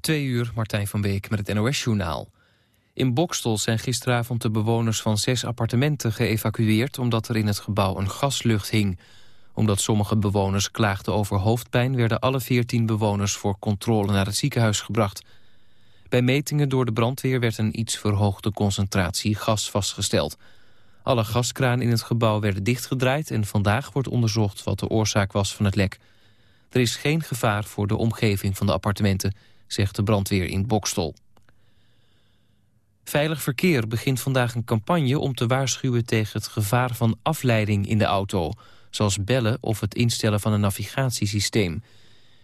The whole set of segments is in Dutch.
Twee uur, Martijn van Beek met het NOS-journaal. In Bokstel zijn gisteravond de bewoners van zes appartementen geëvacueerd... omdat er in het gebouw een gaslucht hing. Omdat sommige bewoners klaagden over hoofdpijn... werden alle veertien bewoners voor controle naar het ziekenhuis gebracht. Bij metingen door de brandweer werd een iets verhoogde concentratie gas vastgesteld. Alle gaskraan in het gebouw werden dichtgedraaid... en vandaag wordt onderzocht wat de oorzaak was van het lek. Er is geen gevaar voor de omgeving van de appartementen zegt de brandweer in Bokstol. Veilig Verkeer begint vandaag een campagne om te waarschuwen tegen het gevaar van afleiding in de auto, zoals bellen of het instellen van een navigatiesysteem.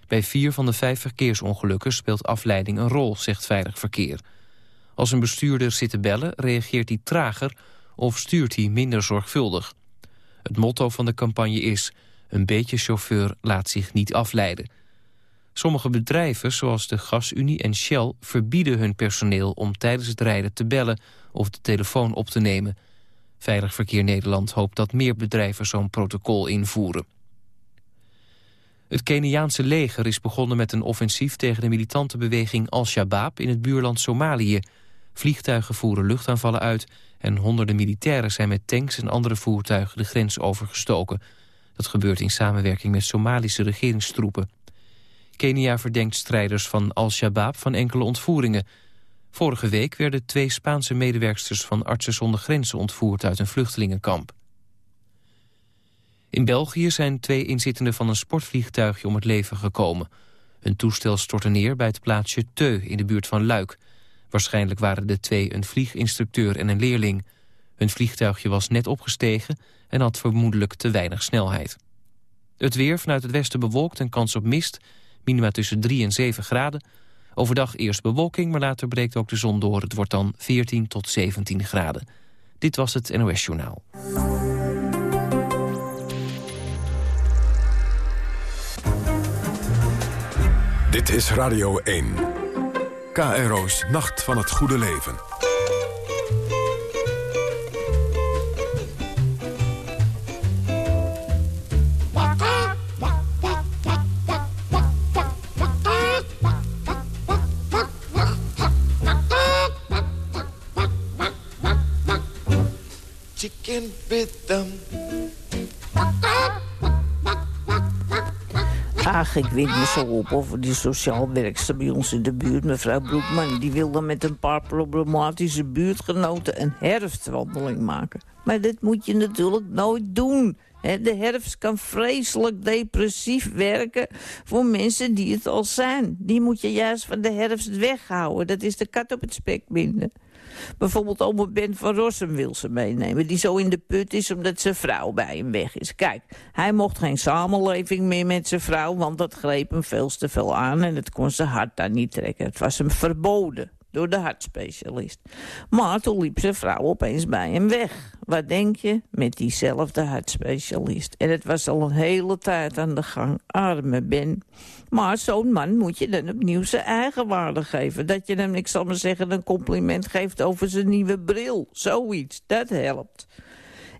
Bij vier van de vijf verkeersongelukken speelt afleiding een rol, zegt Veilig Verkeer. Als een bestuurder zit te bellen, reageert hij trager of stuurt hij minder zorgvuldig. Het motto van de campagne is... een beetje chauffeur laat zich niet afleiden. Sommige bedrijven, zoals de GasUnie en Shell... verbieden hun personeel om tijdens het rijden te bellen of de telefoon op te nemen. Veilig Verkeer Nederland hoopt dat meer bedrijven zo'n protocol invoeren. Het Keniaanse leger is begonnen met een offensief tegen de militante beweging Al-Shabaab in het buurland Somalië. Vliegtuigen voeren luchtaanvallen uit en honderden militairen zijn met tanks en andere voertuigen de grens overgestoken. Dat gebeurt in samenwerking met Somalische regeringstroepen. Kenia verdenkt strijders van Al-Shabaab van enkele ontvoeringen. Vorige week werden twee Spaanse medewerksters van Artsen zonder Grenzen ontvoerd uit een vluchtelingenkamp. In België zijn twee inzittenden van een sportvliegtuigje om het leven gekomen. Hun toestel stortte neer bij het plaatsje Teu in de buurt van Luik. Waarschijnlijk waren de twee een vlieginstructeur en een leerling. Hun vliegtuigje was net opgestegen en had vermoedelijk te weinig snelheid. Het weer vanuit het westen bewolkt en kans op mist... Minima tussen 3 en 7 graden. Overdag eerst bewolking, maar later breekt ook de zon door. Het wordt dan 14 tot 17 graden. Dit was het NOS Journaal. Dit is Radio 1. KRO's Nacht van het Goede Leven. Rhythm. Ach, ik weet niet zo op over die sociaal werkster bij ons in de buurt, mevrouw Broekman. Die wilde met een paar problematische buurtgenoten een herfstwandeling maken. Maar dat moet je natuurlijk nooit doen. De herfst kan vreselijk depressief werken voor mensen die het al zijn. Die moet je juist van de herfst weghouden. Dat is de kat op het spek binden. Bijvoorbeeld oma Ben van Rossum wil ze meenemen... die zo in de put is omdat zijn vrouw bij hem weg is. Kijk, hij mocht geen samenleving meer met zijn vrouw... want dat greep hem veel te veel aan en het kon zijn hart daar niet trekken. Het was hem verboden door de hartspecialist. Maar toen liep zijn vrouw opeens bij hem weg. Wat denk je? Met diezelfde hartspecialist. En het was al een hele tijd aan de gang. Arme Ben. Maar zo'n man moet je dan opnieuw zijn eigen waarde geven. Dat je hem, ik zal maar zeggen, een compliment geeft over zijn nieuwe bril. Zoiets, dat helpt.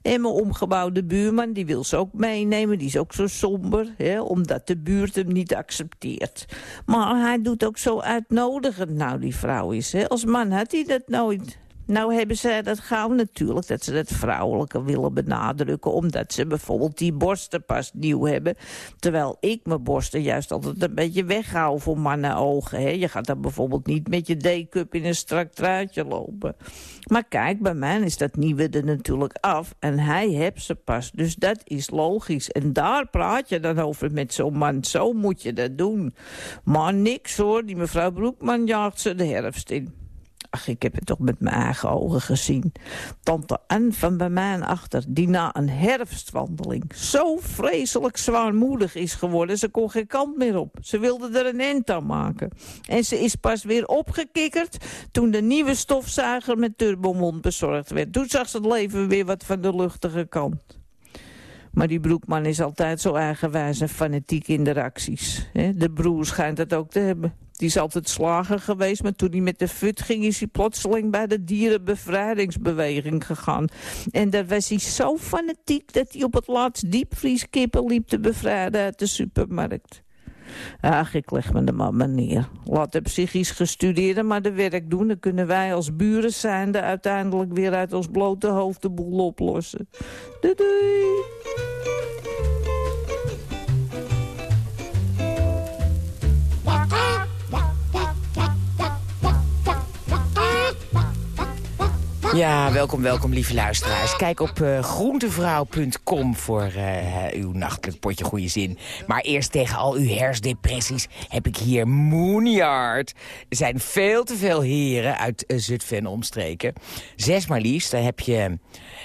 En mijn omgebouwde buurman, die wil ze ook meenemen. Die is ook zo somber, hè, omdat de buurt hem niet accepteert. Maar hij doet ook zo uitnodigend, nou die vrouw is. Hè. Als man had hij dat nooit. Nou hebben zij dat gauw natuurlijk, dat ze het vrouwelijke willen benadrukken... omdat ze bijvoorbeeld die borsten pas nieuw hebben. Terwijl ik mijn borsten juist altijd een beetje weghoud voor mannenogen. Hè. Je gaat dan bijvoorbeeld niet met je D-cup in een strak truitje lopen. Maar kijk, bij mij is dat nieuwe er natuurlijk af en hij heeft ze pas. Dus dat is logisch. En daar praat je dan over met zo'n man. Zo moet je dat doen. Maar niks hoor, die mevrouw Broekman jaagt ze de herfst in. Ach, ik heb het toch met mijn eigen ogen gezien. Tante Anne van bij mij achter, die na een herfstwandeling... zo vreselijk zwaarmoedig is geworden, ze kon geen kant meer op. Ze wilde er een end aan maken. En ze is pas weer opgekikkerd toen de nieuwe stofzuiger met turbomond bezorgd werd. Toen zag ze het leven weer wat van de luchtige kant. Maar die Broekman is altijd zo eigenwijs en fanatiek in de acties. De broer schijnt dat ook te hebben. Die is altijd slager geweest, maar toen hij met de fut ging... is hij plotseling bij de dierenbevrijdingsbeweging gegaan. En daar was hij zo fanatiek dat hij op het laatst diepvrieskippen liep te bevrijden uit de supermarkt. Ach, ik leg me de maar neer. Laat de psychisch gestudeerden maar de werk doen. Dan kunnen wij als buren zijnde uiteindelijk weer uit ons blote hoofd de boel oplossen. Doei doei! Ja, welkom, welkom, lieve luisteraars. Kijk op uh, groentevrouw.com voor uh, uw nachtelijk potje goede zin. Maar eerst tegen al uw hersdepressies heb ik hier Moonyard. Er zijn veel te veel heren uit uh, Zutphen en omstreken. Zes maar liefst. Dan heb je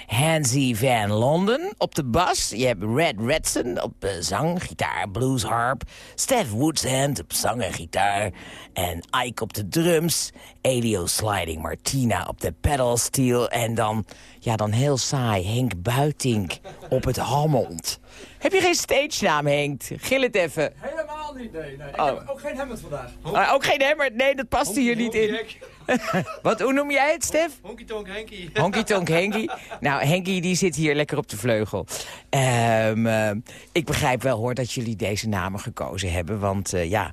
Hansie Van Londen op de bas. Je hebt Red Redson op zang, gitaar, blues, harp. Steph Woodshand op zang en gitaar. En Ike op de drums. Elio Sliding Martina op de pedals en dan, ja, dan heel saai, Henk Buitink op het Hammond. Heb je geen stage naam, Henk? Gil het even. Helemaal niet, nee. nee. Ik oh. heb ook geen Hemmert vandaag. Ah, ook geen Hemmert? Nee, dat past hier niet in. Wat, hoe noem jij het, Stef? Honky Tonk Henkie. Honky Tonk Henkie. Nou, Henkie die zit hier lekker op de vleugel. Um, uh, ik begrijp wel, hoor, dat jullie deze namen gekozen hebben. Want uh, ja,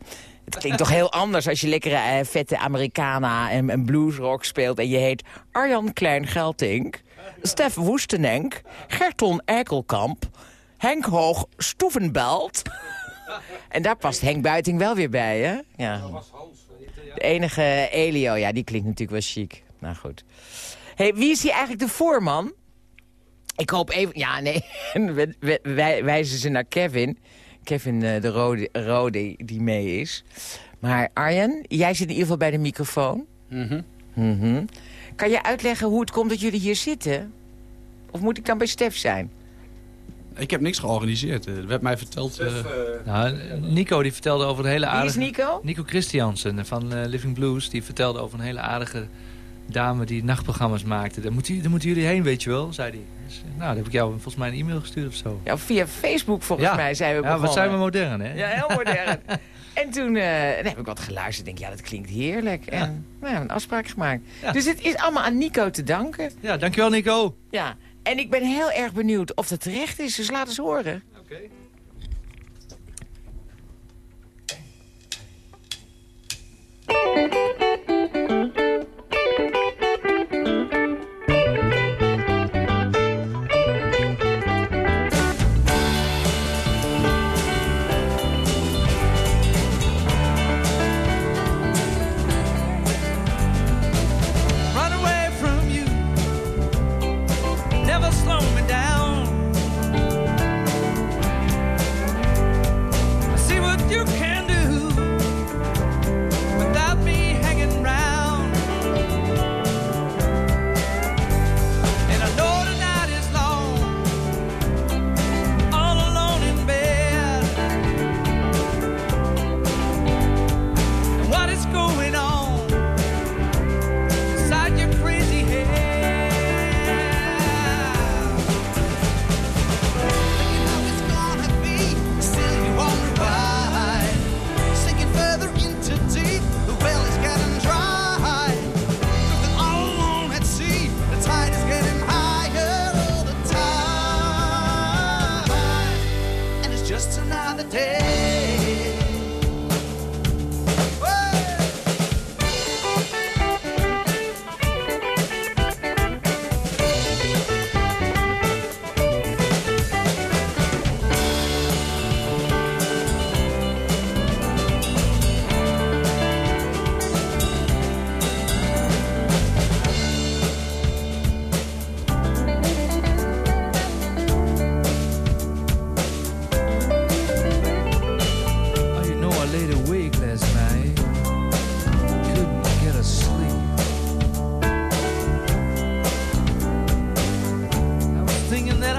het klinkt toch heel anders als je lekkere uh, vette Americana en, en bluesrock speelt... en je heet Arjan Klein-Geltink, Stef Woestenenk, Gerton Eikelkamp... Henk Hoog Stoevenbelt. en daar past Henk Buiting wel weer bij, hè? Ja. De enige Elio, ja, die klinkt natuurlijk wel chic. Nou goed. hey, wie is hier eigenlijk de voorman? Ik hoop even... Ja, nee, wij wijzen ze naar Kevin... Kevin eh, de Rode, Rode die mee is. Maar Arjen, jij zit in ieder geval bij de microfoon. Mm -hmm. Kan je uitleggen hoe het komt dat jullie hier zitten? Of moet ik dan bij Stef zijn? Ik heb niks georganiseerd. Er werd mij verteld... Uh... Nou, Nico die vertelde over een hele aardige... Wie is Nico? Nico Christiansen van Living Blues. Die vertelde over een hele aardige dame die nachtprogramma's maakte. Daar moeten, daar moeten jullie heen, weet je wel, zei hij. Dus, nou, dan heb ik jou volgens mij een e-mail gestuurd of zo. Ja, via Facebook volgens mij zijn we begonnen. Ja, wat zijn we modern, hè? Ja, heel modern. en toen uh, heb ik wat geluisterd. denk ja, dat klinkt heerlijk. En nou, een afspraak gemaakt. Dus het is allemaal aan Nico te danken. Ja, dankjewel Nico. Ja, en ik ben heel erg benieuwd of dat terecht is. Dus laat eens horen. Oké.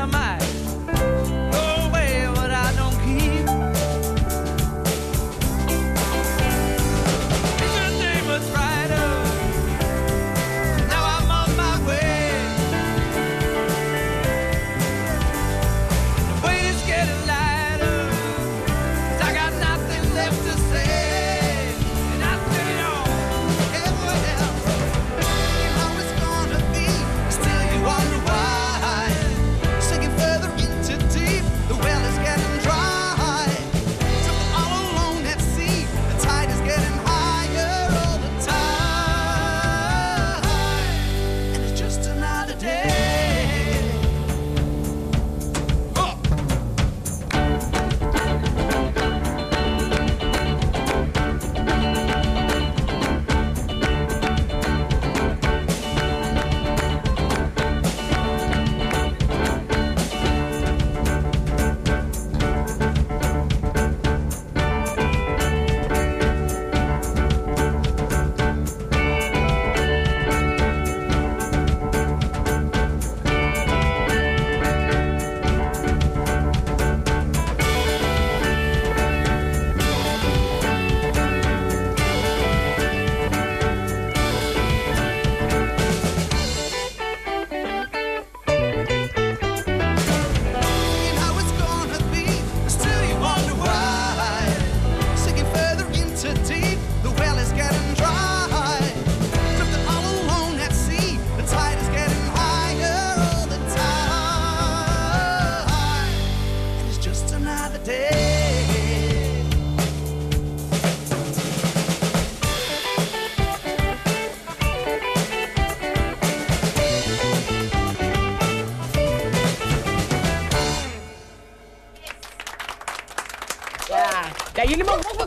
dynamite.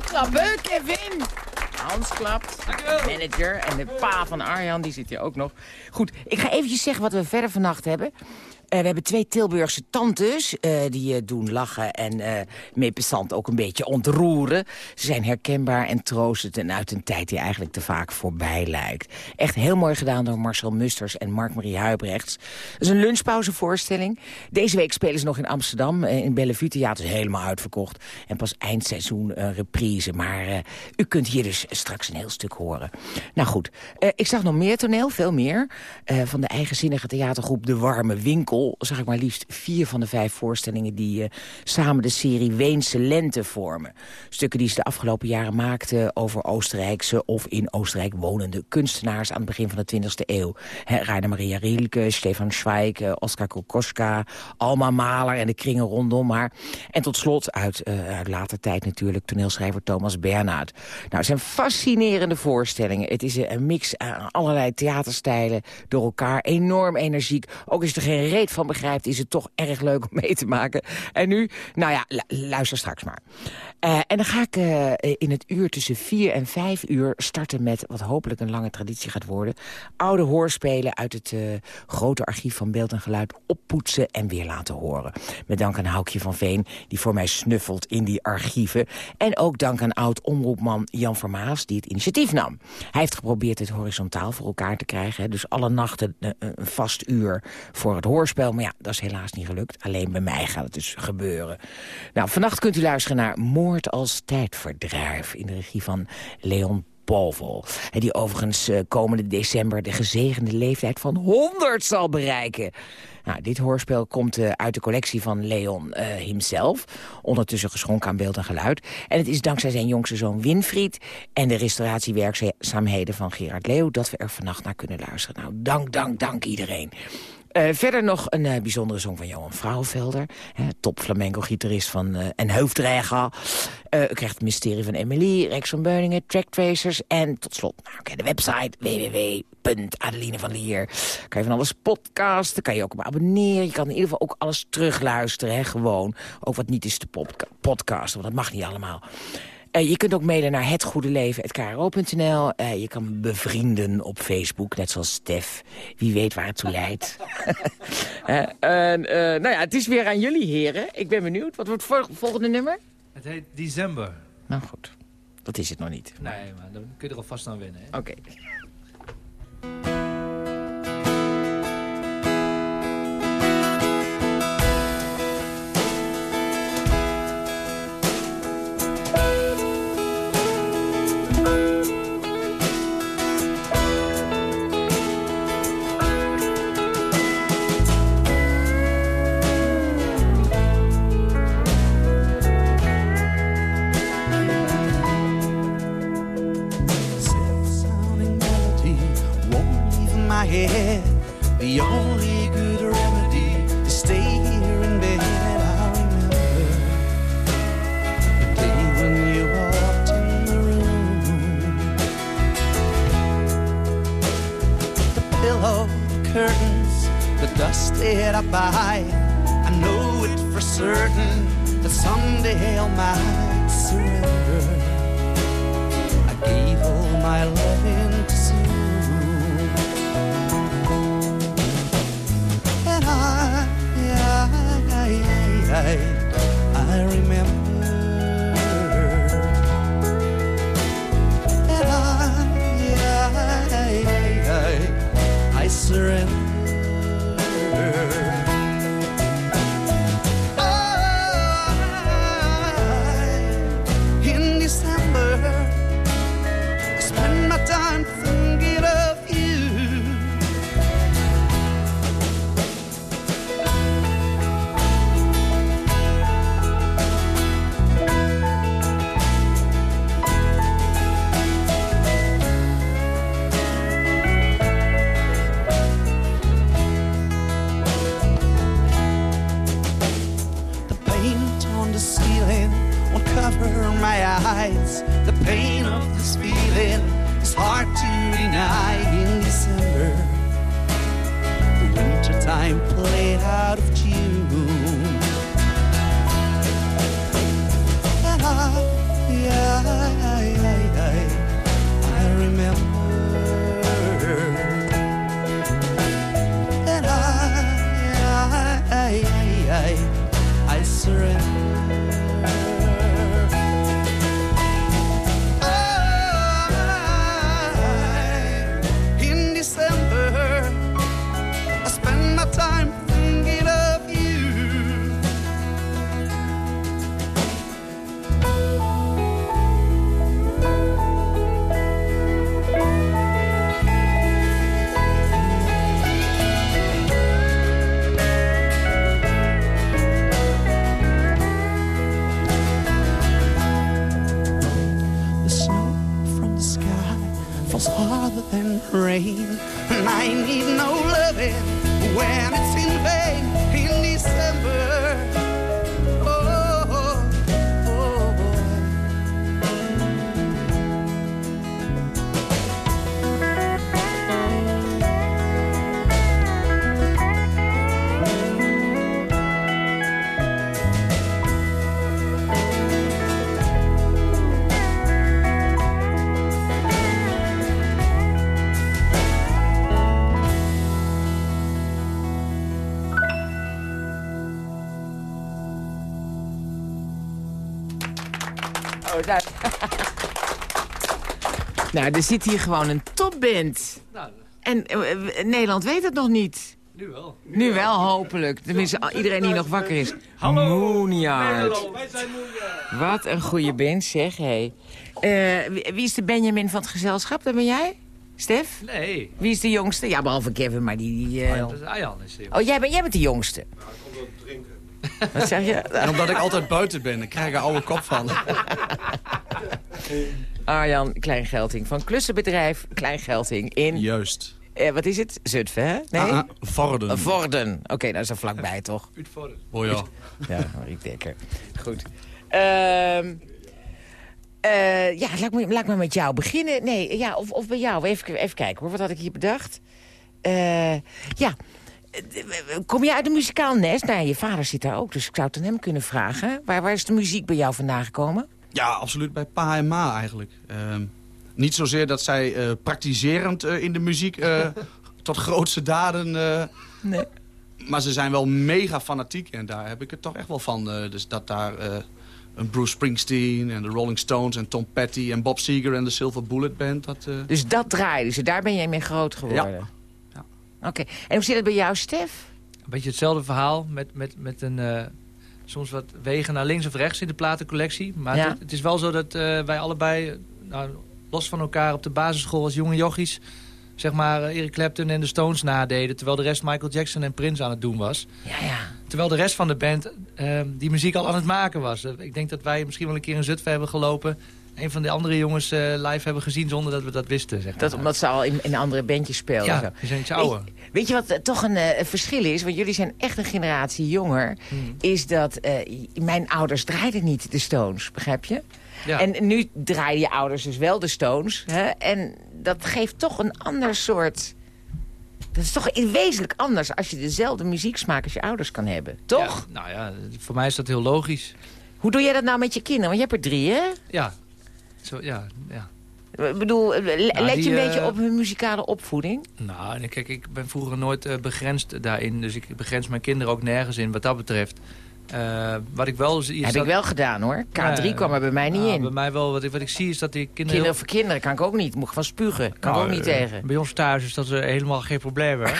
Klappen, Kevin! Hans klapt. Manager en de pa van Arjan, die zit hier ook nog. Goed, ik ga eventjes zeggen wat we verder vannacht hebben. Uh, we hebben twee Tilburgse tantes. Uh, die uh, doen lachen en uh, meepesant ook een beetje ontroeren. Ze zijn herkenbaar en troostend en uit een tijd die eigenlijk te vaak voorbij lijkt. Echt heel mooi gedaan door Marcel Musters en Mark-Marie Huibrechts. Het is een lunchpauzevoorstelling. Deze week spelen ze nog in Amsterdam. in Bellevue Theater is helemaal uitverkocht. En pas eindseizoen een reprise. Maar u kunt hier dus straks een heel stuk horen. Nou goed, ik zag nog meer toneel, veel meer. van de eigenzinnige theatergroep De Warme Winkel zag ik maar liefst vier van de vijf voorstellingen... die uh, samen de serie Weense Lente vormen. Stukken die ze de afgelopen jaren maakten over Oostenrijkse... of in Oostenrijk wonende kunstenaars aan het begin van de 20e eeuw. He, Maria Rilke, Stefan Zweig, uh, Oskar Kokoschka... Alma Maler en de kringen rondom haar. En tot slot, uit, uh, uit later tijd natuurlijk, toneelschrijver Thomas Bernhard. Nou, het zijn fascinerende voorstellingen. Het is een mix aan allerlei theaterstijlen door elkaar. Enorm energiek. Ook is er geen reet van begrijpt, is het toch erg leuk om mee te maken. En nu, nou ja, luister straks maar. Uh, en dan ga ik uh, in het uur tussen vier en vijf uur starten met wat hopelijk een lange traditie gaat worden. Oude hoorspelen uit het uh, grote archief van beeld en geluid oppoetsen en weer laten horen. Met dank aan Houkje van Veen, die voor mij snuffelt in die archieven. En ook dank aan oud-omroepman Jan Vermaas, die het initiatief nam. Hij heeft geprobeerd het horizontaal voor elkaar te krijgen. Dus alle nachten een vast uur voor het hoorspel. Maar ja, dat is helaas niet gelukt. Alleen bij mij gaat het dus gebeuren. Nou, vannacht kunt u luisteren naar Als tijdverdrijf... in de regie van Leon Povel. Die overigens uh, komende december de gezegende leeftijd van 100 zal bereiken. Nou, dit hoorspel komt uh, uit de collectie van Leon uh, himself. Ondertussen geschonken aan beeld en geluid. En het is dankzij zijn jongste zoon Winfried... en de restauratiewerkzaamheden van Gerard Leeuw... dat we er vannacht naar kunnen luisteren. Nou, dank, dank, dank iedereen. Uh, verder nog een uh, bijzondere song van Johan Vrouwenvelder. top flamenco-gitarist van uh, en u krijgt het mysterie van Emily, Rex van Beuningen, Tracktracers. En tot slot nou, okay, de website www.adeline van Lier. Kan je van alles podcasten, kan je ook op abonneren. Je kan in ieder geval ook alles terugluisteren, hè, gewoon. Ook wat niet is te podcasten, want dat mag niet allemaal. Uh, je kunt ook mailen naar hetgoedeleven.kro.nl. Uh, je kan bevrienden op Facebook, net zoals Stef. Wie weet waar het toe leidt. uh, nou ja, het is weer aan jullie heren. Ik ben benieuwd. Wat wordt het volgende nummer? Het heet December. Nou goed, dat is het nog niet. Nee, maar dan kun je er alvast aan winnen. Oké. Okay. The curtains, the dust that I buy. I know it for certain that someday I might surrender. I gave all my love to you. And I, I, I, I, I remember. answering zit hier gewoon een topband. Nou, En eh, eh, Nederland weet het nog niet. nu wel. Nu wel, hopelijk. Tenminste, iedereen die nog wakker is. Moonyard. wij zijn moeilijk. Wat een goede band, zeg. Hey. Eh, wie is de Benjamin van het gezelschap? Dat ben jij? Stef? Nee, Wie is de jongste? Ja, behalve Kevin, maar die... die eh, dat is Ayan. Is die. Oh, jij bent, jij bent de jongste. Wat zeg je? En omdat ik altijd buiten ben, dan krijg ik een oude kop van. Arjan Kleingelting van klussenbedrijf Kleingelting in... Juist. eh, wat is het? Zutphen, hè? Nee? Ah, ah, Vorden. Eh, Vorden. Oké, dat is er vlakbij, toch? Uitvoeren. Oh ja. Ja, Riek Dekker. Goed. Ehm eh, ja, laat me, laat me met jou beginnen. Nee, ja, of, of bij jou. Even, even kijken hoor, wat had ik hier bedacht? Eh, ja, kom je uit een muzikaal nest? Nou, je vader zit daar ook, dus ik zou het aan hem kunnen vragen. Waar, waar is de muziek bij jou vandaan gekomen? Ja, absoluut bij pa en ma eigenlijk. Ehm, niet zozeer dat zij eh, praktiserend eh, in de muziek eh, tot grootste daden... eh, Nee. maar ze zijn wel mega fanatiek en daar heb ik het toch echt wel van. eh, dus dat daar eh, een Bruce Springsteen en de Rolling Stones en Tom Petty en Bob Seger en de Silver Bullet Band... Dat, eh, Dus dat draaiden ze, daar ben jij mee groot geworden? Ja. Ja. Oké, en hoe zit het bij jou, Stef? Een beetje hetzelfde verhaal met, met, met een... eh, soms wat wegen naar links of rechts in de platencollectie. Maar Ja. het, het is wel zo dat eh, wij allebei, nou, los van elkaar op de basisschool als jonge jochies... zeg maar eh, Eric Clapton en de Stones nadeden... terwijl de rest Michael Jackson en Prince aan het doen was. Ja, ja. Terwijl de rest van de band eh, die muziek al aan het maken was. Ik denk dat wij misschien wel een keer in Zutphen hebben gelopen... een van de andere jongens eh, live hebben gezien zonder dat we dat wisten. Zeg maar. Dat omdat ze al in, in andere bandjes speelden. ja, die zijn iets ouder. Weet, weet je wat eh, toch een eh, verschil is? Want jullie zijn echt een generatie jonger. Hmm. Is dat mijn ouders draaiden niet de Stones, begrijp je? Ja. En nu draaien je ouders dus wel de Stones. Hè? En dat geeft toch een ander soort... Dat is toch wezenlijk anders als je dezelfde muzieksmaak als je ouders kan hebben. Toch? Ja, nou ja, voor mij is dat heel logisch. Hoe doe jij dat nou met je kinderen? Want je hebt er drie, hè? Ja, Zo, ja, ja. Ik bedoel, eh, Nou, let die, je een eh, beetje op hun muzikale opvoeding? Nou, en kijk, ik ben vroeger nooit eh, begrensd daarin. Dus ik begrens mijn kinderen ook nergens in wat dat betreft. Eh, wat ik wel zie is Heb dat... ik wel gedaan, hoor. K3 Nee, kwam er bij mij niet in. Bij mij wel. Wat ik, wat ik zie is dat die kinderen... Kinderen voor kinderen kan ik ook niet. Moet ik van spugen. Kan ik Nou, ook niet eh, tegen. Bij ons thuis is dat eh, helemaal geen probleem, hè?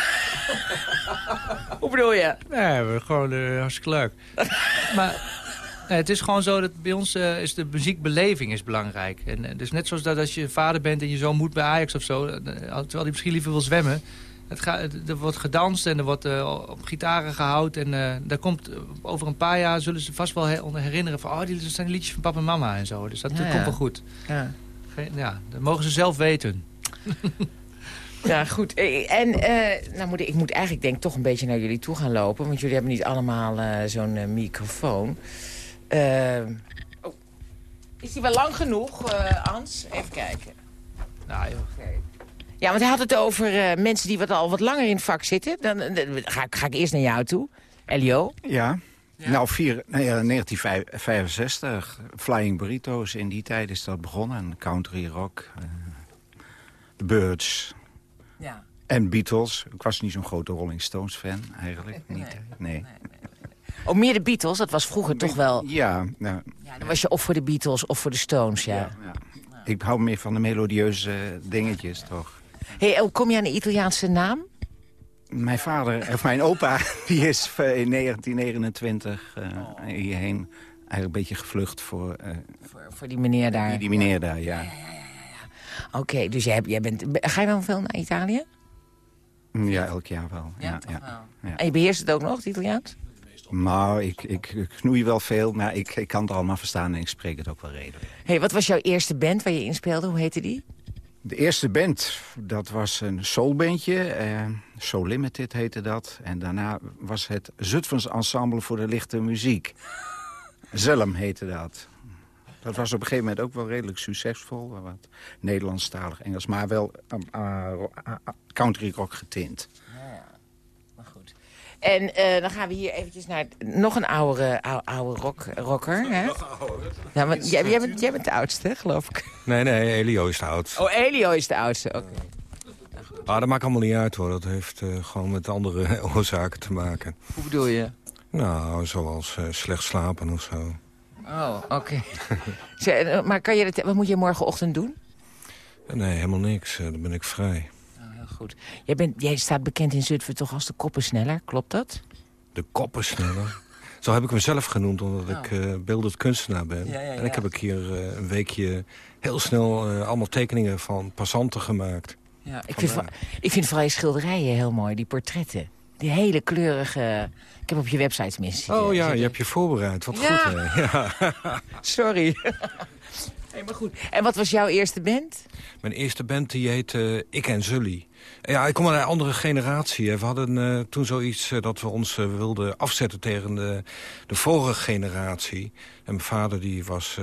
Hoe bedoel je? nee, we gewoon eh, hartstikke leuk. maar nee, het is gewoon zo dat bij ons eh, is de muziekbeleving is belangrijk. En eh, dus net zoals dat als je vader bent en je zoon moet bij Ajax of zo... eh, terwijl hij misschien liever wil zwemmen... Het gaat, er wordt gedanst en er wordt eh, op gitaren gehouden. En eh, daar komt, eh, over een paar jaar zullen ze vast wel herinneren van... oh, die dat zijn liedjes van papa en mama en zo. Dus dat, Ja, dat ja. komt wel goed. Ja. Geen- ja, dat mogen ze zelf weten. Ja, goed. Eh, En eh, nou moet ik, ik moet eigenlijk denk toch een beetje naar jullie toe gaan lopen. Want jullie hebben niet allemaal eh, zo'n eh, microfoon. Eh, oh. Is die wel lang genoeg, eh Ans? Even kijken. Nou, joh. Ja, want hij had het over eh, mensen die wat al wat langer in het vak zitten. Dan, ga, ik- ga ik eerst naar jou toe. Elio. Ja. Nou, vier, ja, 1965, Flying Burritos, in die tijd is dat begonnen. Country rock, eh, The Birds Ja. en Beatles. Ik was niet zo'n grote Rolling Stones fan, eigenlijk. Niet, nee. Oh, meer de Beatles, dat was vroeger toch wel... Ja, nou, Ja, dan was je of voor de Beatles of voor de Stones, ja. ja, ja. Ik hou meer van de melodieuze dingetjes, toch. Hey, hoe kom je aan de Italiaanse naam? Mijn vader, of mijn opa, die is eh, in 1929 eh, hierheen eigenlijk een beetje gevlucht voor eh, Voor, voor die meneer daar. die, die meneer daar, ja. Oké, dus jij, bent... Ga je wel veel naar Italië? Ja, elk jaar wel. Ja, ja, wel. ja. En je beheerst het ook nog, het Italiaans? Nou, ik, ik, ik knoei wel veel, maar ik, ik kan het allemaal verstaan en ik spreek het ook wel redelijk. hey, wat was jouw eerste band waar je in speelde? Hoe heette die? De eerste band, dat was een soulbandje. Eh, Soul Limited heette dat. En daarna was het Zutphens Ensemble voor de Lichte Muziek. Zelm heette dat. Dat was op een gegeven moment ook wel redelijk succesvol. Wat Nederlandstalig Engels, maar wel uh, uh, country rock getint. Maar goed. En eh, dan gaan we hier eventjes naar nog een oude, oude, oude rock, rocker. Hè? Ja, want jij, jij, bent, jij bent de oudste, geloof ik. Nee, nee, Elio is de oud. Oh, Elio is de oudste, oké. Ah, dat maakt allemaal niet uit hoor. Dat heeft uh, gewoon met andere oorzaken te maken. Hoe bedoel je? Nou, zoals uh, slecht slapen of zo. Oh, oké. Okay. maar kan je dat, wat moet je morgenochtend doen? Nee, helemaal niks. Dan ben ik vrij. Heel goed. Jij, bent, jij staat bekend in Zutphen toch als de koppensneller, klopt dat? De koppensneller? Zo heb ik mezelf genoemd, omdat oh. ik uh, beeldend kunstenaar ben. Ja, ja, ja. En ik heb ik hier uh, een weekje heel snel uh, allemaal tekeningen van passanten gemaakt. Ja, ik, vind, ik vind vooral je schilderijen heel mooi, die portretten. Die hele kleurige... Ik heb op je website tenminste. Oh ja, je hebt je voorbereid. Wat goed, hè? Ja. Sorry. maar goed. En wat was jouw eerste band? Mijn eerste band die heette Ik en Zully. Ja, ik kom uit een andere generatie. We hadden uh, toen zoiets uh, dat we ons uh, wilden afzetten tegen de, de vorige generatie. En mijn vader die, was,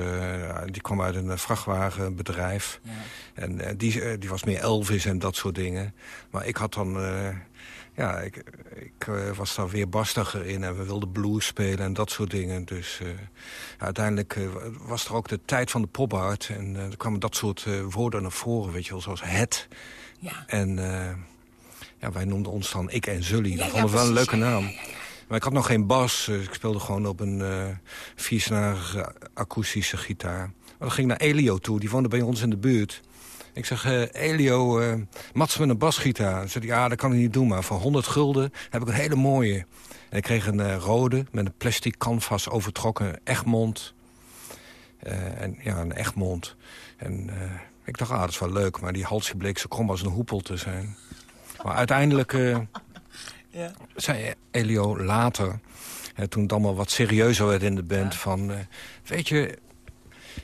die kwam uit een vrachtwagenbedrijf. Ja. En die, die was meer Elvis en dat soort dingen. Maar ik had dan... ja, ik, ik was daar weer bastiger in en we wilden blues spelen en dat soort dingen. Dus uiteindelijk was er ook de tijd van de popart. En er kwamen dat soort woorden naar voren, weet je wel, zoals het... Ja. En uh, ja, wij noemden ons dan Ik en Zully. Dat vonden we wel een leuke naam. Maar ik had nog geen bas. Dus ik speelde gewoon op een uh, viersnarige akoestische gitaar. Maar dan ging ik naar Elio toe. Die woonde bij ons in de buurt. Ik zeg, uh, Elio, uh, mats met een basgitaar. Hij zei, ja, dat kan ik niet doen, maar voor 100 gulden heb ik een hele mooie. En ik kreeg een rode met een plastic canvas overtrokken Egmond. en ja, een Egmond. En... Ik dacht, ah, dat is wel leuk, maar die halsje bleek zo krom als een hoepel te zijn. Maar uiteindelijk uh, ja. zei Elio later, hè, toen het allemaal wat serieuzer werd in de band... Ja. van, uh, weet je,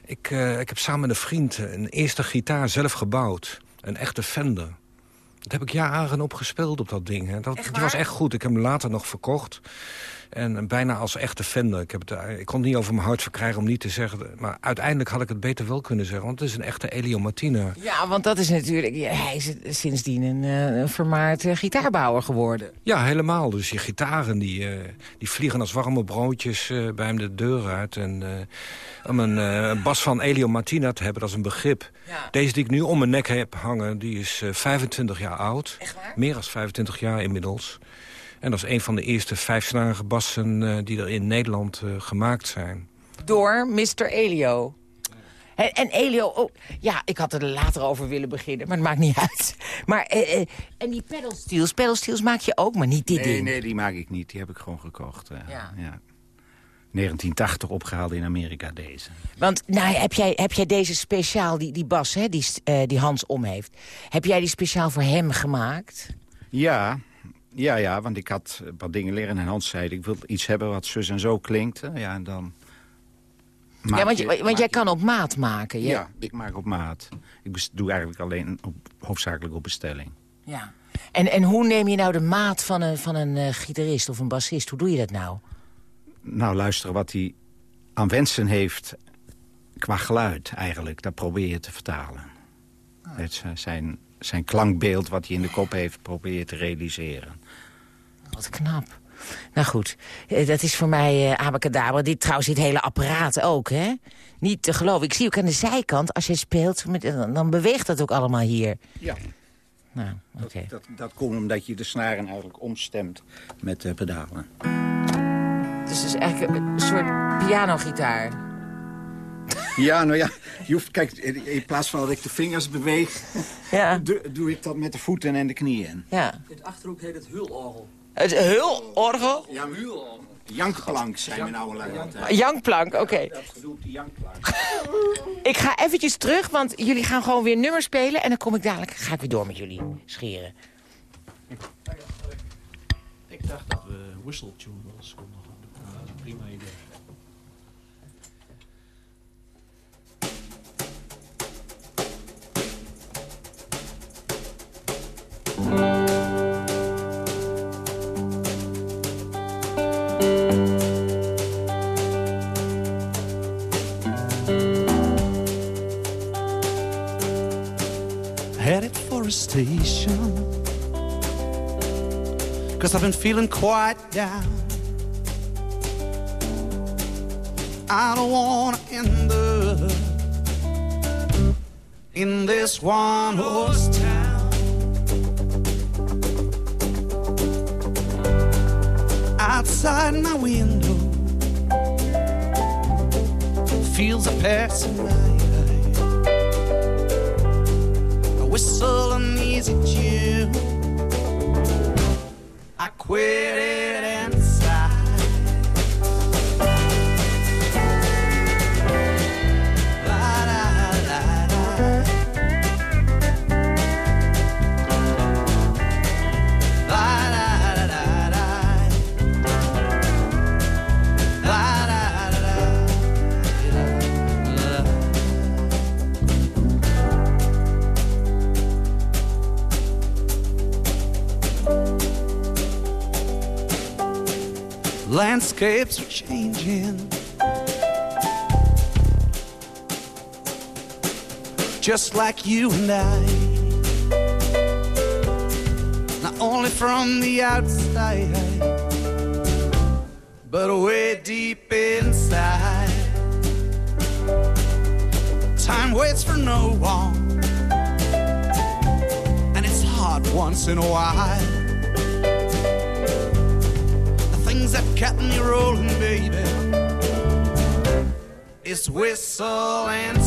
ik, uh, ik heb samen met een vriend een eerste gitaar zelf gebouwd. Een echte Fender. Dat heb ik jaren op gespeeld op dat ding. Hè. Dat, die was echt goed. Ik heb hem later nog verkocht. En bijna als echte Fender. Ik, heb het, ik kon het niet over mijn hart verkrijgen om niet te zeggen. Maar uiteindelijk had ik het beter wel kunnen zeggen. Want het is een echte Elio Martina. Ja, want dat is natuurlijk... Ja, hij is sindsdien een, een vermaard uh, gitaarbouwer geworden. Ja, helemaal. Dus je gitaren die, uh, die vliegen als warme broodjes uh, bij hem de deur uit. En om een, een bas van Elio Martina te hebben, dat is een begrip. Ja. Deze die ik nu om mijn nek heb hangen, die is 25 jaar oud. Echt waar? Meer dan 25 jaar inmiddels. En dat is een van de eerste vijfsnarige bassen uh, die er in Nederland uh, gemaakt zijn. Door Mr. Elio. En, en Elio, oh, ja, ik had er later over willen beginnen, maar het maakt niet uit. Maar, eh, en die pedal steels, pedal steels maak je ook, maar niet dit nee, ding. Nee, die maak ik niet. Die heb ik gewoon gekocht. Uh, ja. ja. 1980 opgehaald in Amerika deze. Want nou, heb, jij, heb jij deze speciaal, die, die bas hè, die, die Hans om heeft... heb jij die speciaal voor hem gemaakt? Ja, ja, ja, want ik had wat dingen leren en Hans zei... ik wil iets hebben wat zus en zo klinkt. Ja, en dan... Ja, want, je, want jij kan op maat maken. Je... Ja, ik maak op maat. Ik doe eigenlijk alleen op, hoofdzakelijk op bestelling. Ja. En, en hoe neem je nou de maat van een, van een uh, gitarist of een bassist? Hoe doe je dat nou? Nou, luisteren wat hij aan wensen heeft qua geluid eigenlijk. Dat probeer je te vertalen. Ah. Het zijn zijn klankbeeld wat hij in de kop heeft probeert te realiseren. Wat knap. Nou goed, dat is voor mij uh, abacadabra. Dit trouwens, dit hele apparaat ook, hè? Niet te geloven. Ik zie ook aan de zijkant, als je speelt, met, dan beweegt dat ook allemaal hier. Ja. Nou, oké. Okay. Dat, dat, dat komt omdat je de snaren eigenlijk omstemt met de pedalen. Dus het is eigenlijk een soort pianogitaar. Ja, nou ja, je hoeft, kijk, in plaats van dat ik de vingers beweeg... Ja. Doe, doe ik dat met de voeten en de knieën. Ja. In het Achterhoek heet het hulorgel. Het hulorgel? Ja, hulorgel. Jankplank zijn we nou al Jankplank, oké. Okay. Dat jankplank. ik ga eventjes terug, want jullie gaan gewoon weer nummers spelen... en dan kom ik dadelijk, ga ik weer door met jullie scheren. Ik dacht dat we Whistle Tune wel eens konden gaan doen. Prima idee. Headed for a station. Cause I've been feeling quite down. I don't wanna end up in this one horse town. Outside my window, fields are passing by. A whistle an easy tune. I quit it Landscapes are changing. Just like you and I. Not only from the outside, but way deep inside. Time waits for no one, and it's hard once in a while. Things that kept me rolling, baby, is whistle and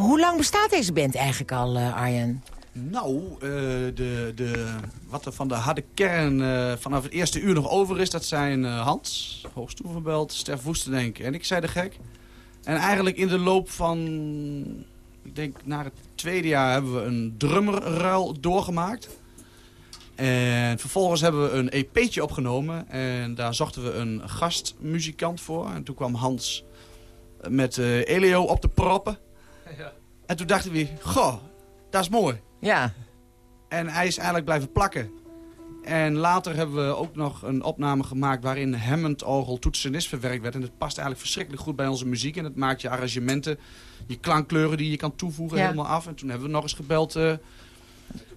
hoe lang bestaat deze band eigenlijk al, eh, Arjen? Nou, eh, de, de, wat er van de harde kern eh, vanaf het eerste uur nog over is... dat zijn eh, Hans, Hoogstoevenbelt, Stef Woestendenk en ik zei de gek. En eigenlijk in de loop van, ik denk na het tweede jaar... hebben we een drummerruil doorgemaakt. En vervolgens hebben we een EP'tje opgenomen. En daar zochten we een gastmuzikant voor. En toen kwam Hans met Elio op de proppen. En toen dachten we, goh, dat is mooi. Ja. En hij is eigenlijk blijven plakken. En later hebben we ook nog een opname gemaakt waarin Hammond-orgel toetsenist verwerkt werd. En dat past eigenlijk verschrikkelijk goed bij onze muziek. En het maakt je arrangementen, je klankkleuren die je kan toevoegen Ja. helemaal af. En toen hebben we nog eens gebeld eh,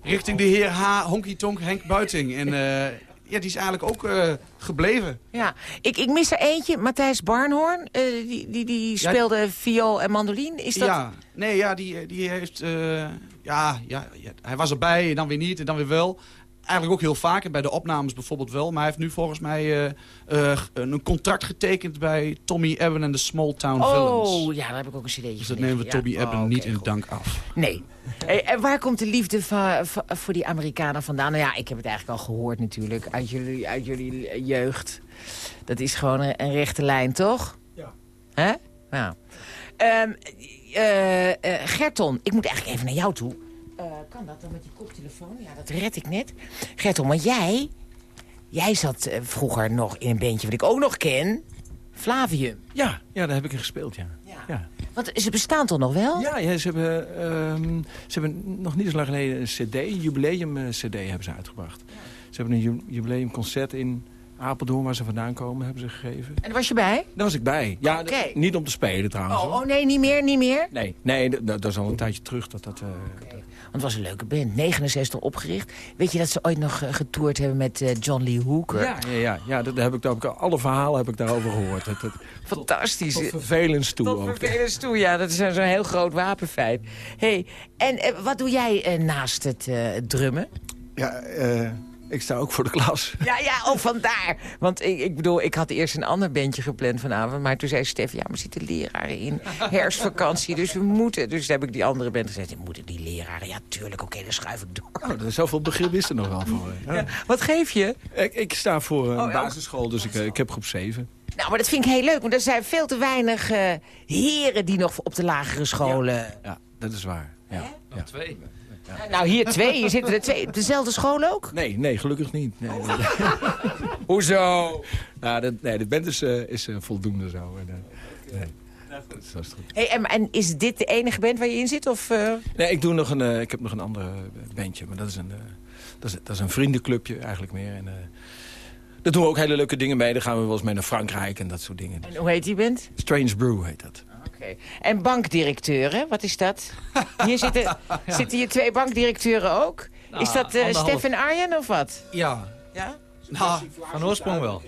richting de heer H. Honky Tonk Henk Buiting. En eh, ja, die is eigenlijk ook eh, gebleven. Ja, ik, ik mis er eentje, Matthijs Barnhoorn. eh, die, die, die speelde viool en mandoline. Is dat... Ja, nee, ja, die, die heeft... eh, ja, ja, ja, hij was erbij en dan weer niet en dan weer wel. Eigenlijk ook heel vaak. En bij de opnames bijvoorbeeld wel. Maar hij heeft nu volgens mij eh, eh, een contract getekend bij Tommy Ebben en de Small Town Villains. Oh, ja, daar heb ik ook een cd'tje Dus van dat nemen we Tommy. Ebben Oh, niet in goed. dank af. Nee. Hey, en waar komt de liefde va- va- voor die Amerikanen vandaan? Nou ja, ik heb het eigenlijk al gehoord natuurlijk. Uit jullie, uit jullie jeugd. Dat is gewoon een, een rechte lijn, toch? Ja. Hè? Nou. Ehm, eh, eh, Gerton, ik moet eigenlijk even naar jou toe. Eh, kan dat dan met die koptelefoon? Ja, dat red ik net. Gerton, maar jij... Jij zat eh, vroeger nog in een bandje wat ik ook nog ken. Flavium. Ja, ja, daar heb ik in gespeeld, ja. ja. Want ze bestaan toch nog wel? Ja, ja ze, hebben, ehm, ze hebben nog niet zo lang geleden een cd, een jubileum-cd hebben ze uitgebracht. Ze hebben een ju- jubileumconcert in Apeldoorn, waar ze vandaan komen, hebben ze gegeven. En daar was je bij? Daar was ik bij. Ja, niet om te spelen trouwens. Oh, oh nee, niet meer, niet meer? Nee, nee dat is al een tijdje terug dat dat... eh, Want het was een leuke band. 69 opgericht. Weet je dat ze ooit nog eh, getoerd hebben met eh, John Lee Hooker? ja, ja, ja, ja dat, heb ik, daar alle verhalen heb ik daarover gehoord. Dat, dat, Fantastisch. tot vervelens toe Tot ook. vervelens toe, ja. Dat is een- zo'n heel groot wapenfeit. hey, en eh, wat doe jij naast het eh, drummen? Ja, eh, ik sta ook voor de klas. Ja, ja, oh, vandaar. Want ik, ik bedoel, ik had eerst een ander bandje gepland vanavond. Maar toen zei Stef, ja, maar zitten leraren in. Herfstvakantie, dus we moeten. Dus toen heb ik die andere band gezegd, moeten die leraren? Ja, tuurlijk, oké, dan schuif ik door. Oh, er is zoveel begrip is er nog wel voor. Ja. Ja, wat geef je? Ik, ik sta voor een Oh, basisschool, dus ik, ik heb groep 7. Nou, maar dat vind ik heel leuk. Want er zijn veel te weinig eh, heren die nog op de lagere scholen... Ja, dat is waar. Ja. Ja. Twee. Nou, hier twee. Je zitten er twee. Dezelfde school ook? Nee, nee, gelukkig niet. Nee, Oh. Hoezo? Nou, de, nee, de band is, eh, is eh, voldoende zo. En, eh, nee. Dat is goed. Hey, en, en is dit de enige band waar je in zit? Of, eh? Nee, ik, doe nog een, eh, ik heb nog een ander bandje, maar dat is een, eh, dat is, dat is een vriendenclubje eigenlijk meer. En, eh, daar doen we ook hele leuke dingen mee. Dan gaan we wel eens mee naar Frankrijk en dat soort dingen. En hoe heet die band? Strange Brew heet dat. En bankdirecteuren, wat is dat? Hier zitten, zitten hier twee bankdirecteuren ook. Nou, is dat eh anderhalf. Stef en Arjen of wat? Ja. Ja? Nou, Van oorsprong wel.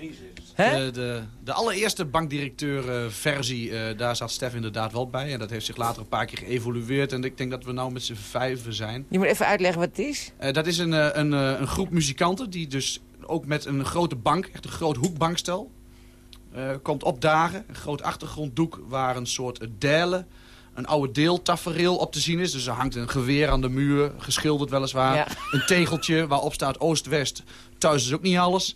Hè? de, de, de allereerste bankdirecteur-versie, eh, daar zat Stef inderdaad wel bij. En dat heeft zich later een paar keer geëvolueerd. En ik denk dat we nou met z'n vijven zijn. Je moet even uitleggen wat het is. Eh, dat is een, eh, een, eh, een groep muzikanten die dus ook met een grote bank, echt een groot hoekbankstel, eh, komt opdagen. Een groot achtergronddoek waar een soort delen, een oude deeltafereel op te zien is. Dus er hangt een geweer aan de muur, geschilderd weliswaar. Ja. Een tegeltje waarop staat Oost-West. Thuis is ook niet alles.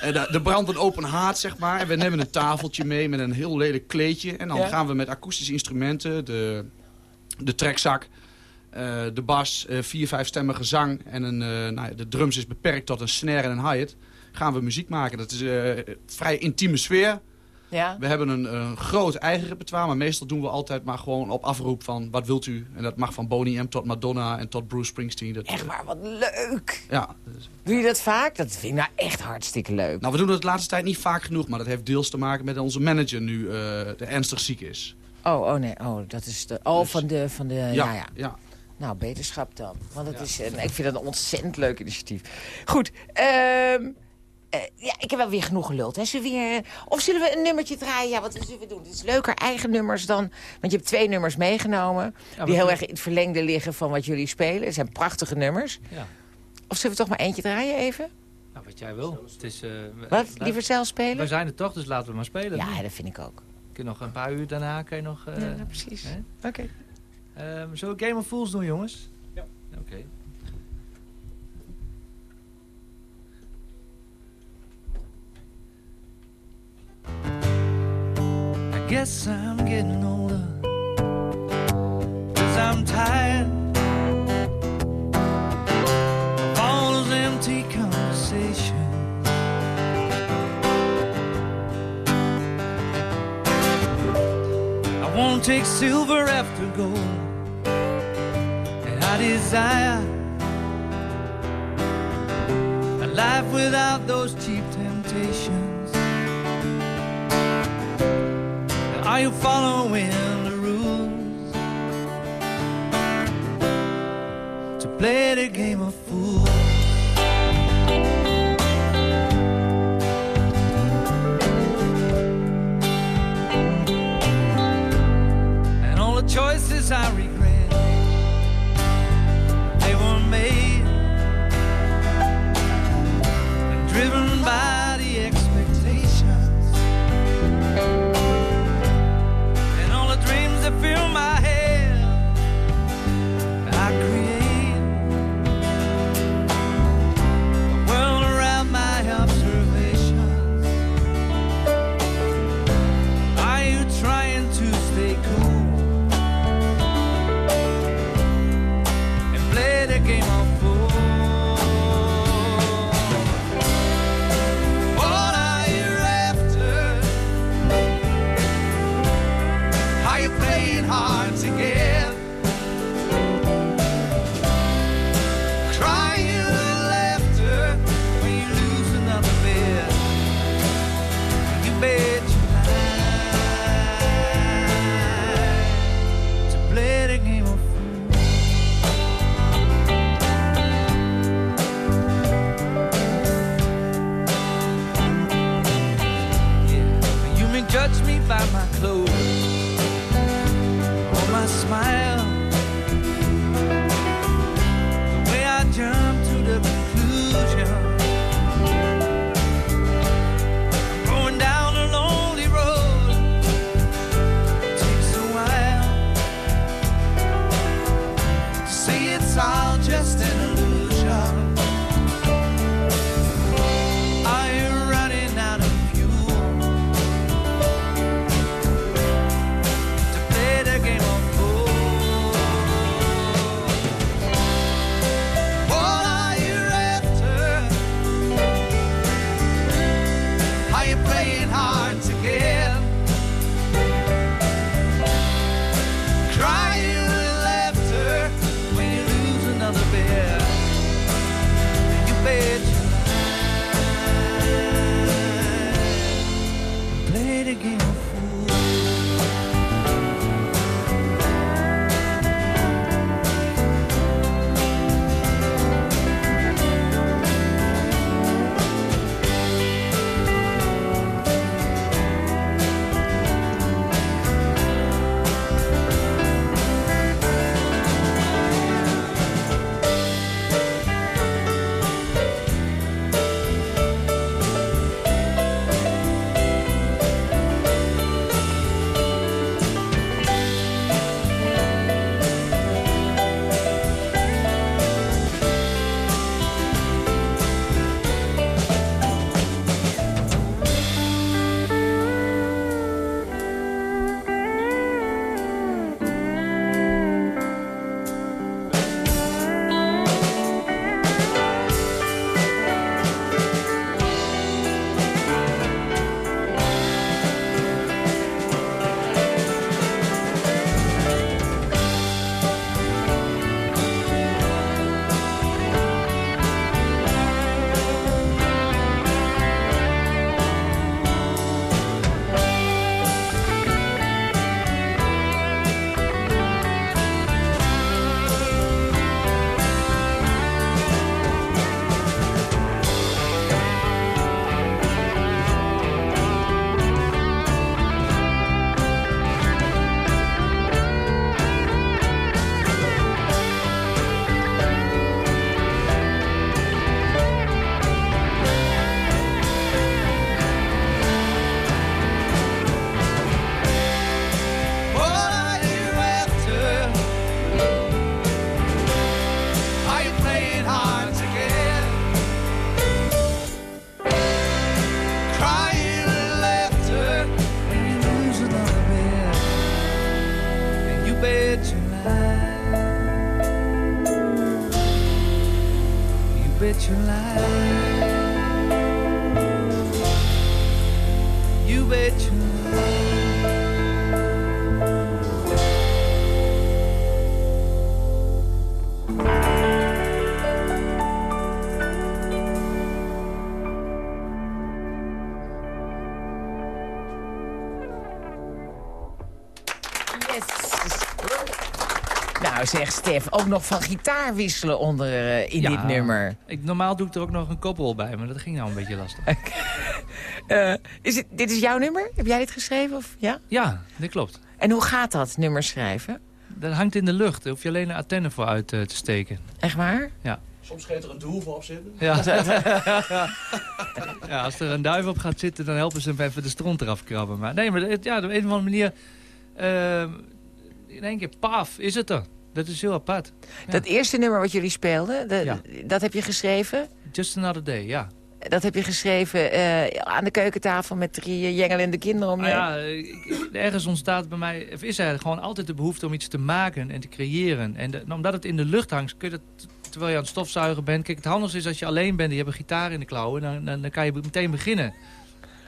En da- er brandt een open haard, zeg maar. En we nemen een tafeltje mee met een heel lelijk kleedje. En dan Ja. gaan we met akoestische instrumenten, de, de trekzak, eh, de bas, eh, vier, vijfstemmige zang en een, eh, nou, de drums is beperkt tot een snare en een hi-hat. Gaan we muziek maken. Dat is eh, een vrij intieme sfeer. Ja? We hebben een, een groot eigen repertoire, maar meestal doen we altijd maar gewoon op afroep van wat wilt u? En dat mag van Boney M tot Madonna en tot Bruce Springsteen. Dat, Echt waar, wat leuk. ja. Doe je dat vaak? Dat vind ik nou echt hartstikke leuk. Nou, we doen het de laatste tijd niet vaak genoeg, maar dat heeft deels te maken met onze manager nu eh, de ernstig ziek is. Oh, oh nee, oh, dat is de... Oh, Dus- van de... Van de ja, ja. ja. Nou, beterschap dan. Want het is, een- ik vind dat een ontzettend leuk initiatief. Goed, ehm, eh, ja, ik heb wel weer genoeg geluld. Hè. Zullen we weer, of zullen we een nummertje draaien? Ja, wat zullen we doen? Het is leuker eigen nummers dan... Want je hebt twee nummers meegenomen... Ja, die we- heel erg in het verlengde liggen van wat jullie spelen. Het zijn prachtige nummers. Ja. Of zullen we toch maar eentje draaien even? Nou, wat jij wil. Het is, eh, we- Wat? we- Liever zelf We spelen? zijn er toch, dus laten we maar spelen. Ja, dat vind ik ook. Kun je nog een paar uur daarna kan je nog... eh, Ja, precies. Oké. Ehm, zullen we Game of Fools doen, jongens? Ja. Oké. Guess I'm getting older. Cause I'm tired of all those empty conversations. I won't take silver after gold. And I desire a life without those cheap temptations. Are you following the rules? To play the game of Nou zeg, Stef, ook nog van gitaar wisselen onder, eh, in Ja, dit nummer. Ik, normaal doe ik er ook nog een koppel bij, maar dat ging nou een beetje lastig. Eh, is het, dit is jouw nummer? Heb jij dit geschreven? Of, ja? Ja, dat klopt. En hoe gaat dat, nummer schrijven? Dat hangt in de lucht. Daar hoef je alleen een antenne voor uit eh, te steken. Echt waar? Ja. Soms gaat er een doel voor op zitten. Ja. ja, als er een duif op gaat zitten, dan helpen ze hem even de stront eraf krabben. Maar nee, maar het- ja, op een of andere manier... ehm, in één keer, paf, is het er. Dat is heel apart. Ja. Dat eerste nummer wat jullie speelden, de- Ja. dat heb je geschreven? Just Another Day, ja. Dat heb je geschreven eh, aan de keukentafel met drie eh, jengelende kinderen om je Nou heen? ja, ik- ik- ergens ontstaat bij mij, of is er gewoon altijd de behoefte om iets te maken en te creëren. En de- omdat het in de lucht hangt, kun je dat terwijl je aan het stofzuigen bent. Kijk, het handigste is als je alleen bent en je hebt een gitaar in de klauwen, dan, dan, dan kan je meteen beginnen.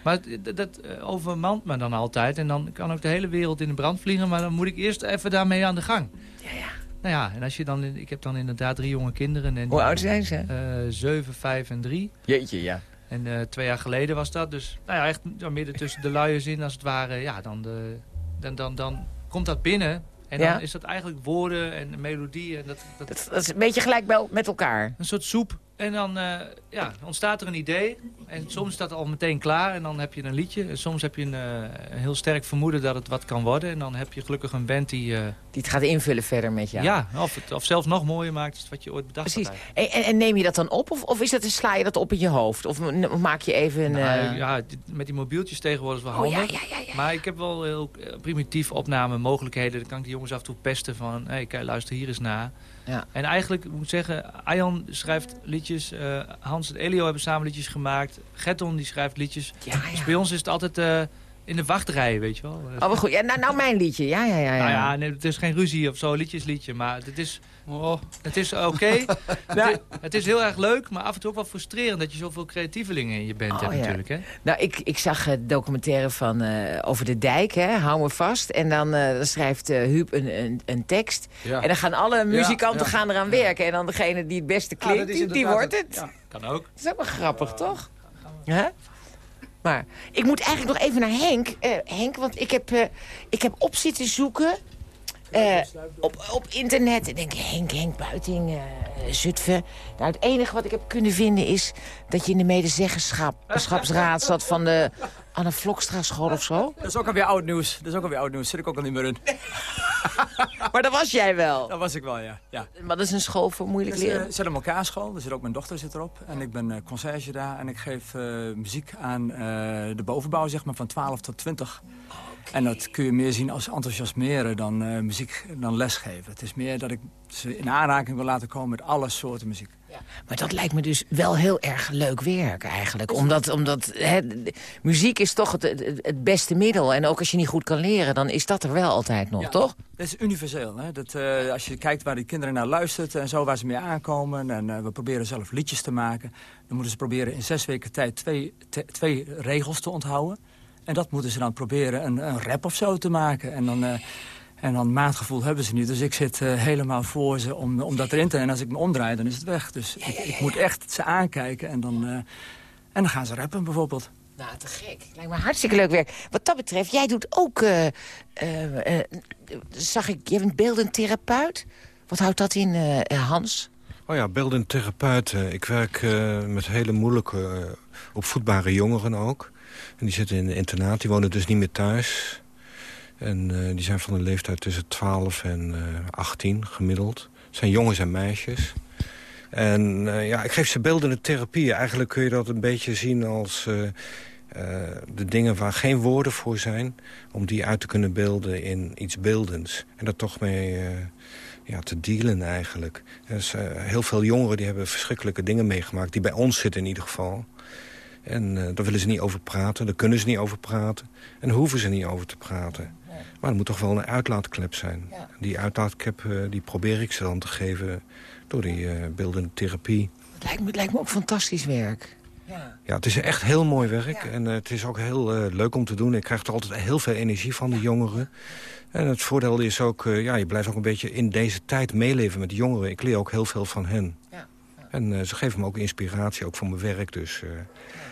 Maar dat, dat eh, overmand me dan altijd. En dan kan ook de hele wereld in de brand vliegen, maar dan moet ik eerst even daarmee aan de gang. Ja, ja. Nou ja, en als je dan, ik heb dan inderdaad drie jonge kinderen. En, Hoe oud zijn ze? eh zeven, vijf en drie. Jeetje, ja. En eh, twee jaar geleden was dat. Dus nou ja, echt ja, midden tussen de luiers in als het ware. Ja, dan, de, dan, dan, dan komt dat binnen. En Ja. dan is dat eigenlijk woorden en melodie. En dat, dat, Dat, dat is een beetje gelijk bij- met elkaar. een soort soep. En dan eh, ja, ontstaat er een idee. En soms is dat al meteen klaar. En dan heb je een liedje. En soms heb je een, eh, een heel sterk vermoeden dat het wat kan worden. En dan heb je gelukkig een band die... eh, Die het gaat invullen verder met jou. ja, of, het, of zelfs nog mooier maakt dan wat je ooit bedacht Precies. En, en, neem je dat dan op? Of, of is dat, sla je dat op in je hoofd? Of maak je even een... Nou, ja, met die mobieltjes tegenwoordig is wel Oh, ja, handig. ja, ja, ja. Maar ik heb wel heel primitief opname mogelijkheden. Dan kan ik die jongens af en toe pesten van... hé, kijk, luister hier eens naar. Ja. En eigenlijk, ik moet zeggen, Ayan schrijft liedjes. eh, Hans en Elio hebben samen liedjes gemaakt. Gerton die schrijft liedjes. Ja, Dus bij ons is het altijd eh, in de wachtrij, weet je wel. Oh, maar goed. Ja, nou, nou mijn liedje. Ja, ja, ja. ja. Nou ja, nee, het is geen ruzie of zo, liedjesliedje. Maar het is, Oh, het is oké. het, is- het is heel erg leuk, maar af en toe ook wel frustrerend... dat je zoveel creatievelingen in je band Oh, hebt ja. natuurlijk. Hè? Nou, ik, ik zag het documentaire van, eh, over de dijk, hè, hou me vast. En dan, eh, dan schrijft eh Huub een, een, een tekst. ja. En dan gaan alle muzikanten ja. gaan eraan werken. En dan degene die het beste dat klinkt, die, wordt het- het. ja. Kan ook. Dat is ook wel grappig, toch? Hè? Maar ik moet eigenlijk nog even naar Henk. Eh, Henk, want ik heb, eh, ik heb op zitten zoeken... eh, op, op internet. En denk ik, Henk, Henk Buiting, eh Zutphen. Nou, het enige wat ik heb kunnen vinden is... dat je in de medezeggenschapsraad zat van de Anne Vlokstra school of zo. Dat is ook alweer oud nieuws. Dat is ook alweer oud nieuws. Zit ik ook al niet meer in. Maar dat was jij wel. Dat was ik wel, ja. ja. Dat is een school voor moeilijk is, leren. eh, zit elkaar school. Er zit ook mijn dochter zit erop. En ik ben eh conciërge daar. En ik geef eh, muziek aan de bovenbouw, zeg maar, van 12 tot 20. En dat kun je meer zien als enthousiasmeren dan eh, muziek, dan lesgeven. Het is meer dat ik ze in aanraking wil laten komen met alle soorten muziek. Maar dat lijkt me dus wel heel erg leuk werk eigenlijk. Omdat, omdat hè, muziek is toch het, beste middel. En ook als je niet goed kan leren, dan is dat er wel altijd nog, Ja. toch? Het is universeel. Hè? Dat, eh, als je kijkt waar die kinderen naar luisteren en zo, waar ze mee aankomen. En eh, we proberen zelf liedjes te maken. Dan moeten ze proberen in zes weken tijd twee, te- twee regels te onthouden. En dat moeten ze dan proberen een, een rap of zo te maken. En dan, eh, en dan maatgevoel hebben ze niet. Dus ik zit eh, helemaal voor ze om, om dat erin te... En als ik me omdraai, dan is het weg. Dus ik, ik moet echt ze aankijken en dan, eh, en dan gaan ze rappen bijvoorbeeld. Nou, te gek. Lijkt me hartstikke leuk werk. Wat dat betreft, jij doet ook... eh, eh, eh, zag ik, je bent beeldend therapeut. Wat houdt dat in, Hans? Oh ja, beeldend therapeut. Ik werk eh, met hele moeilijke, opvoedbare jongeren ook. En die zitten in een internaat, die wonen dus niet meer thuis. En eh, die zijn van de leeftijd tussen 12 en eh 18 gemiddeld. Het zijn jongens en meisjes. En eh, ja, ik geef ze beeldende therapie. Eigenlijk kun je dat een beetje zien als de dingen waar geen woorden voor zijn... om die uit te kunnen beelden in iets beeldends. En daar toch mee... ja, te dealen eigenlijk. Dus, heel veel jongeren die hebben verschrikkelijke dingen meegemaakt... die bij ons zitten in ieder geval. En eh, daar willen ze niet over praten, daar kunnen ze niet over praten. En daar hoeven ze niet over te praten. Maar er moet toch wel een uitlaatklep zijn. Die uitlaatklep eh, die probeer ik ze dan te geven... door die eh, beeldende therapie. Het lijkt me, het lijkt me ook fantastisch werk. Ja, het is echt heel mooi werk. En het is ook heel eh, leuk om te doen. Ik krijg er altijd heel veel energie van, de jongeren. En het voordeel is ook, eh, ja, je blijft ook een beetje in deze tijd meeleven met de jongeren. Ik leer ook heel veel van hen. En eh, ze geven me ook inspiratie, ook voor mijn werk. Dus eh,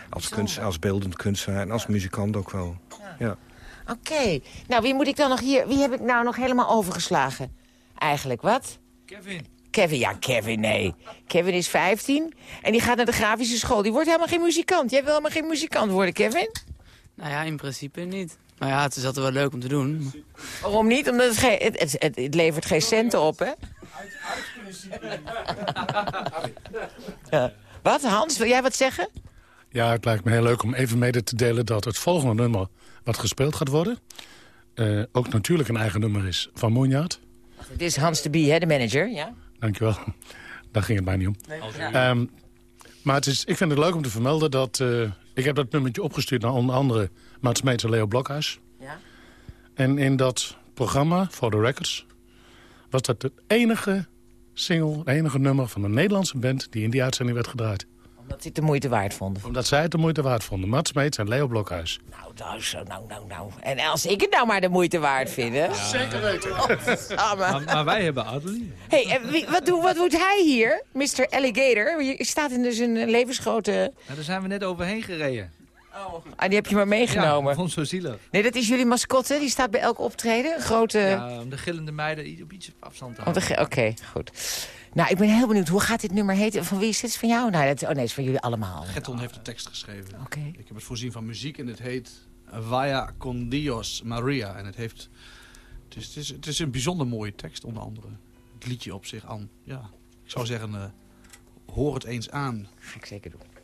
als, kunst, als beeldend kunstenaar en als muzikant ook wel. Ja. Oké. Nou, wie moet ik dan nog hier... Wie heb ik nou nog helemaal overgeslagen? Eigenlijk, wat? Kevin. Kevin, ja, Kevin, nee. Kevin is 15 en die gaat naar de grafische school. Die wordt helemaal geen muzikant. Jij wil helemaal geen muzikant worden, Kevin? Nou ja, in principe niet. Maar ja, het is altijd wel leuk om te doen. Waarom niet? Omdat het, geen, het, het, het, het levert geen centen op, hè? Ja. Wat, Hans? Wil jij wat zeggen? Ja, het lijkt me heel leuk om even mede te delen dat het volgende nummer wat gespeeld gaat worden... eh, ook natuurlijk een eigen nummer is van Monjaard. Dit is Hans de Bie, hè, de manager, ja? Dankjewel. Daar ging het mij niet om. Ehm, maar het is, ik vind het leuk om te vermelden dat... eh, ik heb dat nummertje opgestuurd naar onder andere Maats Meets en Leo Blokhuis. Ja. En in dat programma, For The Records... was dat het enige single, het enige nummer van een Nederlandse band... die in die uitzending werd gedraaid. Omdat ze het de moeite waard vonden. Omdat zij het de moeite waard vonden. Mats Meets en Leo Blokhuis. Nou, nou, zo, nou, nou, nou. En als ik het nou maar de moeite waard vind, hè? Zeker weten. Maar, maar wij hebben Adelie. hey, en wie, wat, doe, wat doet hij hier, Mr. Alligator? Je staat in dus een levensgrote... Ja, daar zijn we net overheen gereden. Ah, die heb je maar meegenomen. Ja, ik vond het zo zielig. Nee, dat is jullie mascotte. Die staat bij elk optreden. Grote... Ja, om de gillende meiden op iets afstand te houden. Oké, goed. Nou, ik ben heel benieuwd. Hoe gaat dit nummer heten? Van wie is dit? Van jou? Nou, dat, oh nee, het is van jullie allemaal. Gerton heeft de tekst geschreven. Oké. Ik heb het voorzien van muziek en het heet Vaya con Dios Maria. En het heeft... Het is, het is, het is een bijzonder mooie tekst, onder andere. Het liedje op zich aan. Ja, ik zou zeggen, eh, hoor het eens aan. Ga ik zeker doen.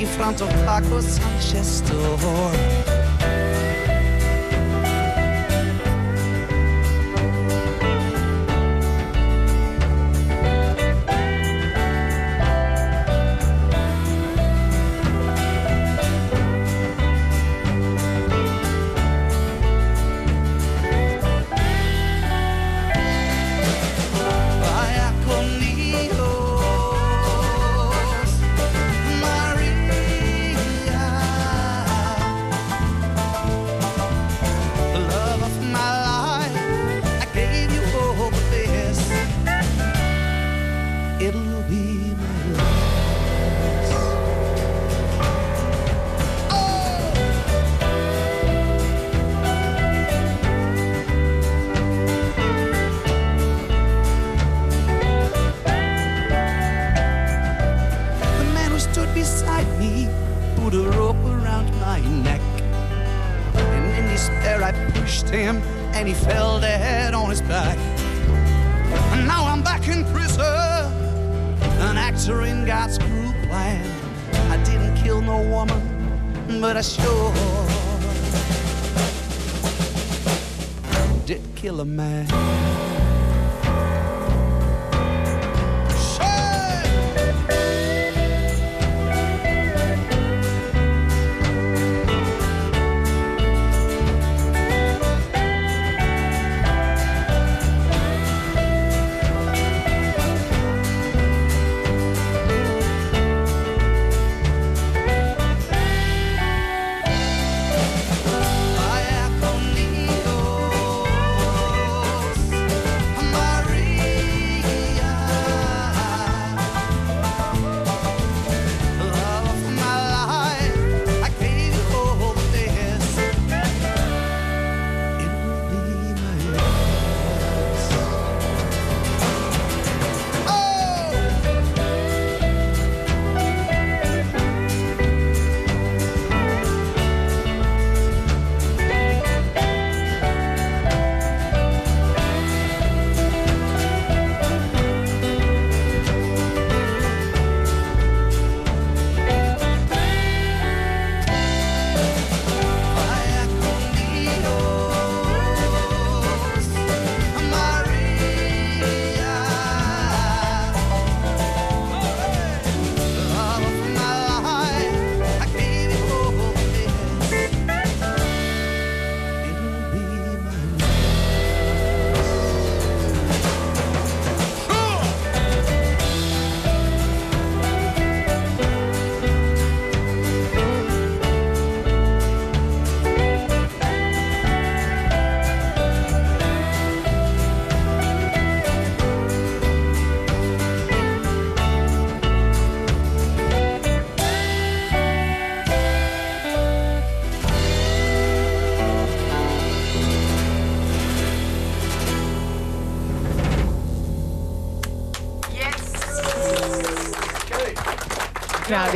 In front of Paco Sanchez's store.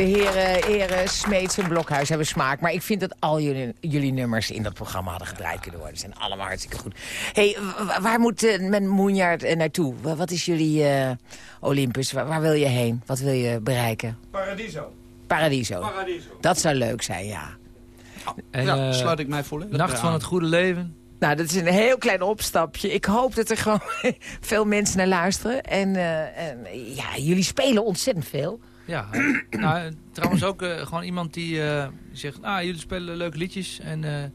Heren, heren Smeets en Blokhuis hebben smaak. Maar ik vind dat al jullie, jullie nummers in dat programma hadden gedraaid kunnen worden. Ze zijn allemaal hartstikke goed. hey, wa- waar moet uh, men Moenjaard eh, naartoe? Wa- Wat is jullie eh, Olympus? Waar, waar wil je heen? Wat wil je bereiken? Paradiso. Paradiso. Paradiso. Dat zou leuk zijn, ja. En, ja, eh, sluit ik mij volledig Nacht van het goede leven. Nou, dat is een heel klein opstapje. Ik hoop dat er gewoon veel mensen naar luisteren. En, eh, en ja, jullie spelen ontzettend veel. Ja, nou, trouwens ook eh, gewoon iemand die eh, zegt... Ah, jullie spelen leuke liedjes en eh,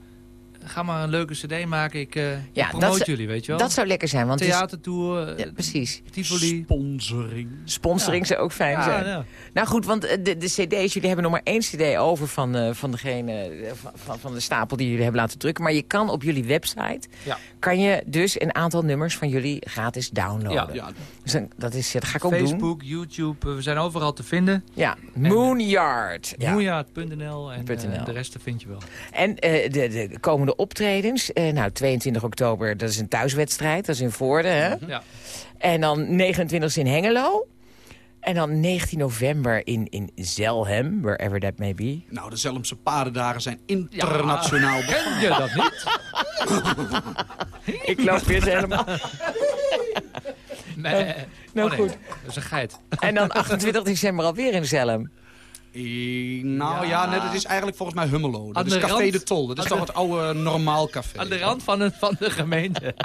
ga maar een leuke cd maken. Ik, eh Ja, ik promote dat zou- jullie, weet je wel. dat zou lekker zijn, want Theatertour, eh, Ja, precies. Tivoli. Sponsoring. Sponsoring Ja. zou ook fijn Ja, zijn. ja. Nou goed, want eh, de, de cd's, jullie hebben nog maar één cd over van, eh, van, degene, van, van, van de stapel die jullie hebben laten drukken. Maar je kan op jullie website, Ja. kan je dus een aantal nummers van jullie gratis downloaden. Ja. Dus dan- dat, is, dat ga ik ook doen. Facebook, YouTube, we zijn overal te vinden. Ja, Moonyard. Ja. Moonyard.nl en .nl. de rest vind je wel. En eh, de, de komende optredens, eh, nou 22 oktober, dat is een thuiswedstrijd, dat is in Voorden. Hè? Ja. En dan 29 in Hengelo. En dan 19 november in, in Zelhem, wherever that may be. Nou, de Zelmse paardendagen zijn internationaal Ken je dat niet? Ik loop weer helemaal. Nee. nou Oh, nee. goed. Dat is een geit. En dan 28 december alweer in Zelhem. Eh, Nou ja, nee, dat is eigenlijk volgens mij Hummelo. Dat Aan is de Café rand- de Tol. Dat is toch de- het oude normaal café. Aan de rand van de, van de gemeente.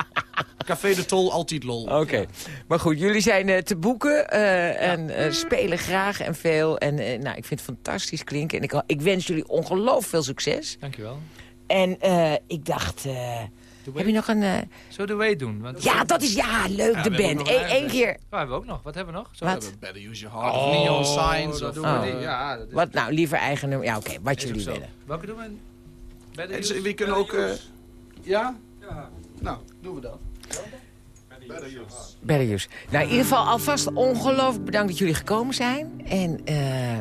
Café de Tol, altijd lol. Oké. Maar goed, jullie zijn eh, te boeken eh, en eh, spelen graag en veel. En nou, ik vind het fantastisch klinken. En ik, ik wens jullie ongelooflijk veel succes. Dankjewel. En eh, ik dacht, eh, heb je nog een... eh, Zullen we de way doen? Want ja, dat is ja, leuk, Ja, de band. Eén keer... Oh, hebben we ook nog. Wat hebben we nog? Zo Wat? hebben we- Better use your heart. of neon signs. Of, Oh. Ja, dat is, Wat nou, liever eigen nummer? Ja, oké, wat is jullie zo. willen. Welke doen we? Better En Use? we kunnen ook... eh, ja? Nou, doen we dat. Better use. Nou, in ieder geval alvast ongelooflijk bedankt dat jullie gekomen zijn. En eh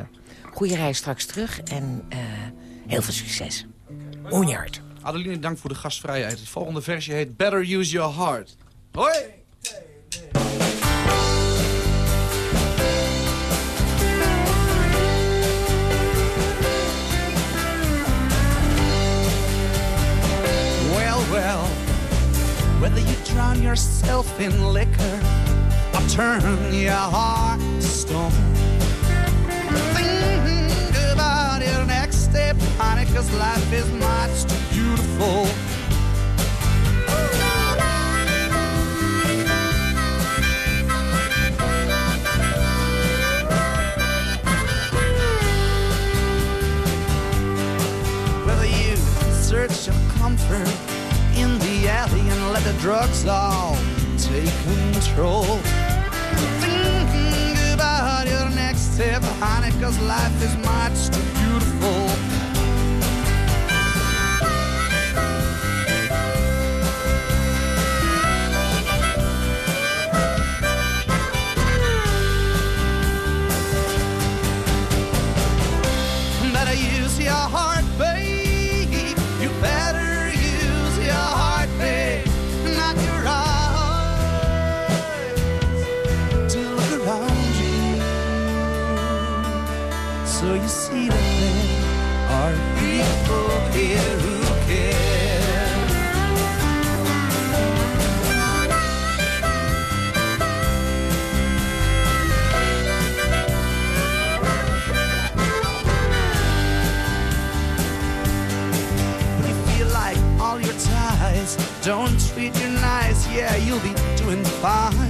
goede reis straks terug. En eh, heel veel succes. Moenjaard. Adeline, dank voor de gastvrijheid. Het volgende versje heet Better Use Your Heart. Hoi! Well, well, whether you drown yourself in liquor or turn your heart to stone, think about your next step, honey, cause life is much too beautiful. Whether you search your comfort in the alley and let the drugs all take control. Think about your next step, honey, cause life is much too don't treat you nice, yeah, you'll be doing fine